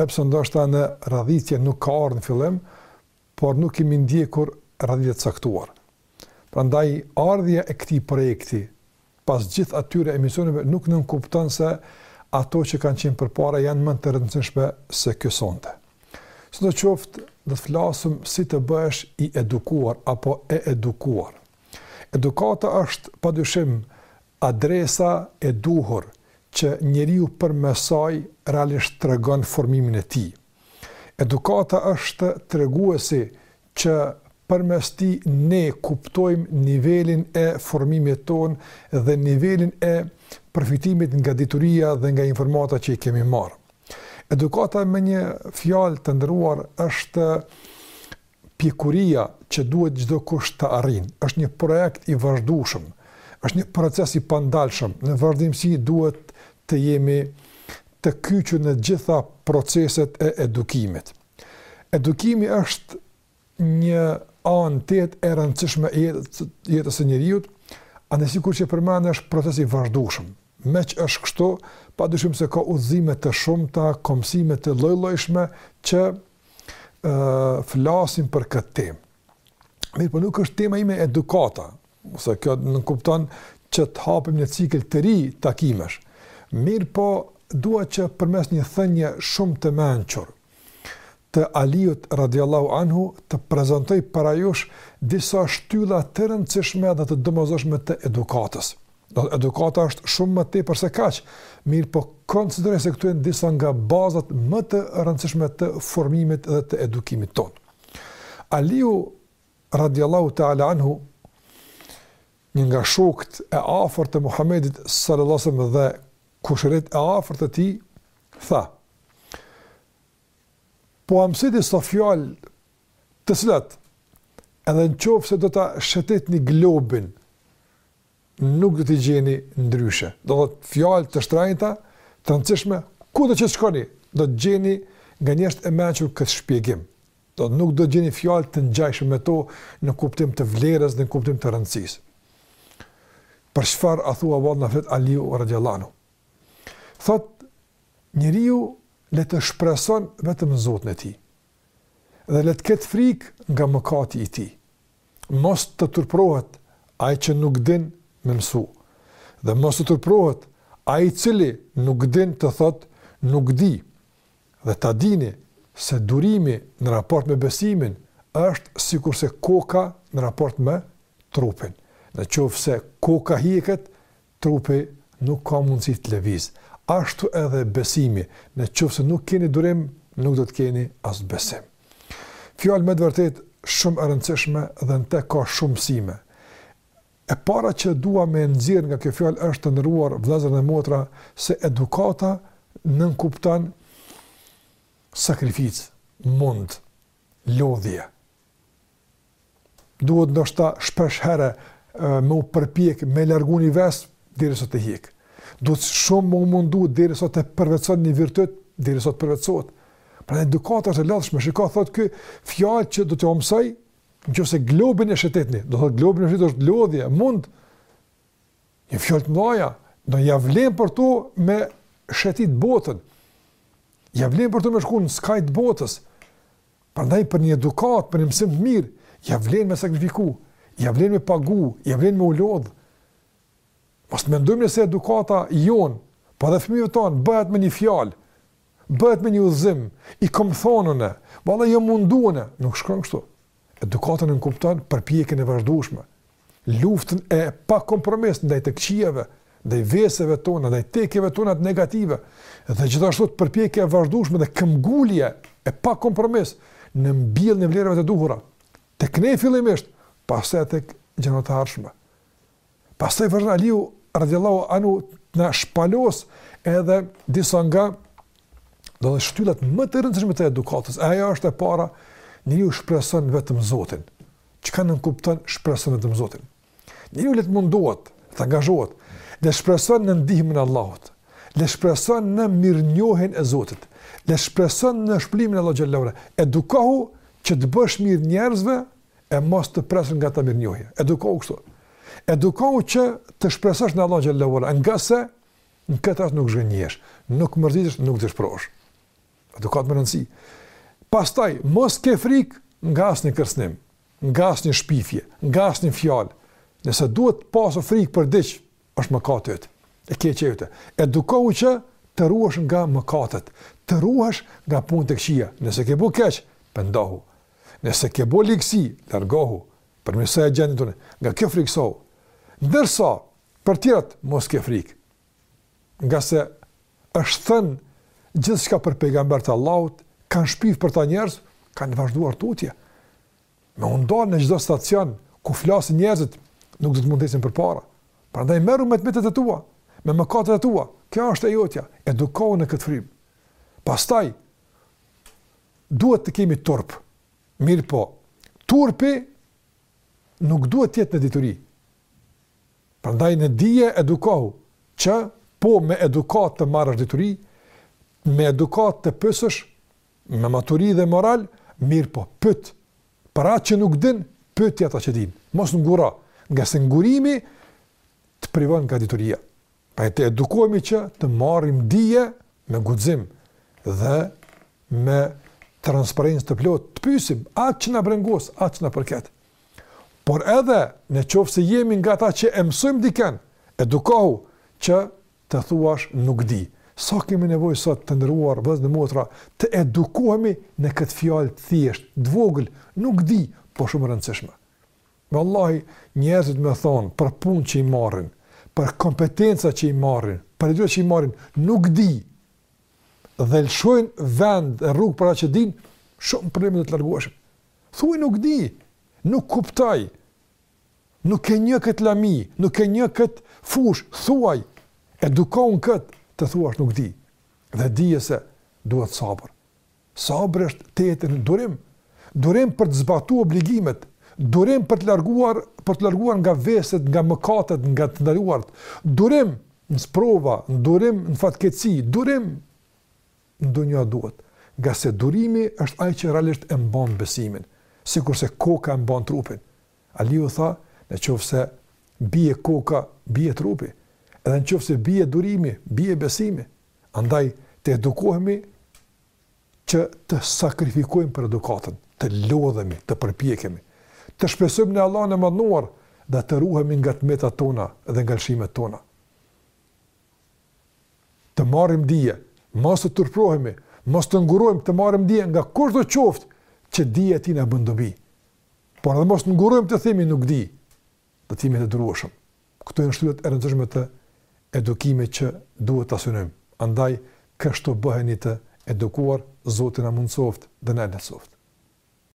Epse ndoshta në radhitje nuk ka ardhur në fillim, por nuk kemi ndjekur radhitje të caktuar. Prandaj ardhja e këtij projekti pas gjithë atyre emisioneve nuk nënkupton se ato që kanë qenë përpara janë më të rëndësishme se ky sonte. Sidoqoftë, do të flasim si të bëhesh i edukuar apo e edukuar. Edukata është padyshim Adresa e duhur që njeriu përmes saj realisht tregon formimin e tij. Edukata është treguesi që përmes tij ne kuptojmë nivelin e formimit tonë dhe nivelin e përfitimit nga dituria dhe nga informata që i kemi marrë. Edukata me një fjalë të ndërruar është Pjekuria që duhet çdokush ta arrijnë, është një projekt i vazhdueshëm, është një proces i pandalshëm, në vazhdimësi duhet të jemi të kyçur në të gjitha proceset e edukimit. Edukimi është një anë tejet e rëndësishme e jetës së njeriut, andaj sikur që përmenda është proces i vazhdueshëm. Meqë është kështu, padyshim se ka udhëzime të shumta, ka mësime të llojllojshme që flasin për këtë temë. Mirëpo nuk është tema ime edukata, ose kjo nënkupton që të hapim një cikël të ri takimesh. Mirëpo dua që përmes një thënie shumë të mençur të Aliut radiallahu anhu të prezantoj para jush disa shtylla të rëndësishme dhe të domosdoshme të edukatës. Domethënë edukata është shumë më tepër se kaq, mirëpo konsideroj se këtu janë disa nga bazat më të rëndësishme të formimit dhe të edukimit tonë. Aliu radiallahu ta'ala anhu, një nga shokët e afërt të Muhamedit sallallasem dhe kushërinjtë e afërt të tij, tha, po jua mësoj disa fjalë të cilat, edhe në qoftë se do ta shëtitni globin, nuk do t'i gjeni ndryshe. Do të thotë fjalë të shtrenjta, të rëndësishme, kudo që të shkoni, do të gjeni nga njerëzit e mençur këtë shpjegim. Domethënë nuk do të gjeni fjalë të ngjashme me to në kuptim të vlerës dhe në kuptim të rëndësisë. Për çfarë a thua vallë na flet Aliu radiallahu anhu. Thotë njeriu le të shpreson vetëm Zotin e tij. Dhe le të ketë frikë nga mëkati i tij. Mos të turpërohet ai që nuk din me mësu, dhe mos të turpërohet ai i cili nuk din të thotë nuk di. Dhe ta dini se durimi në raport me besimin është sikurse koka në raport me trupin. Në qoftë se koka hiqet, Trupi nuk ka mundësi të lëvizë. Ashtu edhe besimi, në qoftë se nuk keni durim, nuk do të keni as besim. Fjalë me të vërtetë shumë e rëndësishme dhe në te ka shumë mësime. E para që dua me e nxjerr nga kjo fjalë është të nderuar vëllezër dhe motra se edukata nënkupton sakrificë, mund, lodhje. duhet ndoshta shpesh herë me u përpjek me largu një ves deri sa të hiqet. Duhet shumë me u mundu deri sa të përvetëson një virtyt deri sa të përvetësohet. Prandaj edukata është e lodhshme, shiko, thot kjo fjalë që do të u mësoj, në qoftë se globin e shëtitni, do thotë globin me e shëtit është lodhje, mund, një fjalë të mëdha, do ja vlen për to me shëtit botën, ja vlen për to me shku në skaj të botës, Prandaj për një edukatë, për një mësim të mirë, ja vlen me sakrifiku, ja vlen me pagu, ja vlen me u lodh. Mos të mendojmë se edukata jonë, po edhe fëmijëve tanë bëhet me një fjalë, bëhet me një udhëzim, i kam thënë, valla jam munduar, nuk shkon kështu. Edukata nënkupton përpjekjen e vazhdueshme, luftën e pakompromis ndaj të këqijave, ndaj veseve tona, ndaj tekeve tona negative, dhe gjithashtu përpjekja e vazhdueshme dhe këmbëngulje e pakompromis në mbjelljen e vlerave të duhura. Tek ne fillimisht, pastaj tek gjërat e ardhshme. Pastaj vërna Aliu radiallahu anhu na shpalos edhe disa nga do dhe shtyllat më të rëndësishme të edukatës. E ajo është e para, njeriu shpreson vetëm Zotin. çka nënkupton shpreson vetëm Zotin. Njeriu le të mundohet, le të angazhohet, le të shpreson në ndihmën e Allahut, le të shpreson në mirënjohjen e Zotit, le të shpreson në shpërblimin e Allahu xhallahu ala. Edukohu që t'u bësh mirë njerëzve e mos të presësh nga ta mirënjohje. Edukohu kështu. Edukohu që të shpresosh në Allahu xhallahu ala, ngase në këtë rast nuk zhgënjehesh, nuk mërzitesh, nuk dëshpërohesh. Edukatë me rëndësi. Pastaj, mos ke frikë nga asnjë kërcënim, nga asnjë shpifje, nga asnjë fjalë. Nëse duhet pasë frikë për diç, është mëkati yt, e keqja jote. Edukohu që të ruhesh nga mëkatet, të ruhesh nga punët e këqija. Nëse ke bo keq, pendohu. Nëse ke bo ligësi, largohu. Përmirësoje gjendjen tënde, nga kjo frikësohu. Ndërsa, për tjerat, mos ke frikë. ngase është thënë gjithçka për pejgamberët e Allahut, kanë shpif për ta njerëz, kanë vazhduar tutje. Me u ndal në çdo stacion ku flasin njerëzit, nuk do të mund të ecin përpara. Prandaj merru me të metat e tua, me mëkatet e tua. Kjo është e jotja, edukohu në këtë frymë. Pastaj duhet të kemi turp. Mirëpo, turpi nuk duhet të jetë në dituri. Prandaj në dije edukohu, që po me edukatë të marrësh dituri, me edukatë të pyesësh, me maturi dhe moral, mirëpo pyet, për atë që nuk din, pyeti ata që din, mos ngurro, ngase ngurimi të privon nga dituria. Pra të edukohemi që të marrim dije me guxim dhe me transparencë të plotë, të pyesim atë që na brengos, atë që na përket. Por edhe në qoftë se jemi nga ata që e mësojmë dikën, edukohu që të thuash nuk di. Sa kemi nevojë sot të nderuar vëllezër e motra të edukohemi në këtë fjalë të thjeshtë, të vogël, nuk di, po shumë e rëndësishme. Vallahi, njerëzit me thonë për punë që i marrin, për kompetenca që i marrin, për detyra që i marrin, nuk di, dhe lëshojnë vend e rrugë për ata që dinë, shumë probleme do të largoheshin. Thuaj nuk di, nuk kuptoj, nuk e njoh këtë lëmi, nuk e njoh këtë fushë, thuaj, edukohu në këtë, të thuash nuk di, dhe dije se duhet sabër. Sabër është të jetë durim, durim, durim për të zbatuar obligimet, durim për të larguar, për të larguar nga veset, nga mëkatet, nga të ndaluarit, durim në sprova, durim në fatkeqësi, durim në dunja duhet, ngase durimi është ai që realisht e mban besimin, sikurse koka e mban trupin. Aliu tha, në qoftë se bie koka, bie trupi. Edhe në qoftë se bie durimi, bie besimi. Andaj, të edukohemi që të sakrifikojmë për edukatën, të lodhemi, të përpjekemi, të shpresojmë në Allahun e madhëruar dhe të ruhemi nga të metat tona dhe nga lëshimet tona. Të marrim dije, mos të turpërohemi, mos të ngurrojmë të marrim dije nga kushdo qoftë që dija e tij na bën dobi. Por edhe mos të ngurrojmë të themi nuk di, dhe të jemi të druajtshëm. Këto janë shtyllat e rëndësishme të edukimit që duhet ta synojmë. Andaj kështu bëheni të edukuar, Zoti na mundësoftë dhe na e lehtësoftë.